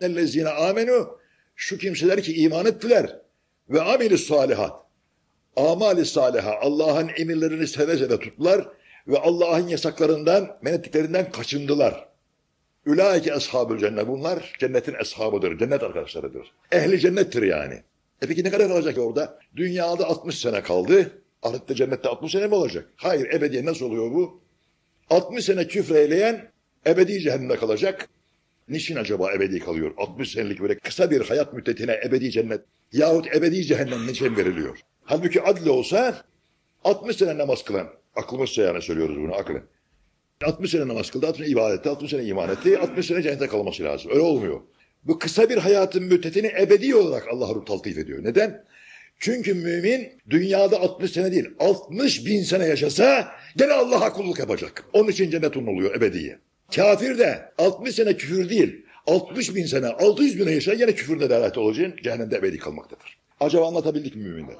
Ellezine amenu şu kimseler ki iman ettiler ve amilü salihat. Amali saliha Allah'ın emirlerini seve seve tuttular ve Allah'ın yasaklarından, men ettiklerinden kaçındılar. Ülaike ashabül cennet. Bunlar cennetin eshabıdır, cennet arkadaşlarıdır. Ehli cennettir yani. E peki ne kadar kalacak orada? Dünyada 60 sene kaldı. Ahirette cennette 60 sene mi olacak? Hayır, ebediyen nasıl oluyor bu? 60 sene küfreyleyen ebedi cehennemde kalacak. Niçin acaba ebedi kalıyor? 60 senelik böyle kısa bir hayat müddetine ebedi cennet yahut ebedi cehennem niçin veriliyor? Halbuki adli olsa 60 sene namaz kılan, aklımızsa yani söylüyoruz bunu aklen. 60 sene namaz kıldı, 60 sene ibadet etti, 60 sene iman etti, 60 sene cennete kalması lazım. Öyle olmuyor. Bu kısa bir hayatın müddetini ebedi olarak Allah Ruh taltif ediyor. Neden? Çünkü mümin dünyada 60 sene değil, 60 bin sene yaşasa gene Allah'a kulluk yapacak. Onun için cennet oluyor ebediye. Kafir de 60 sene küfür değil, 60 bin sene, 600 bin yaşa yine küfürde delalet olacaksın, cehennemde ebedi kalmaktadır. Acaba anlatabildik mi müminler?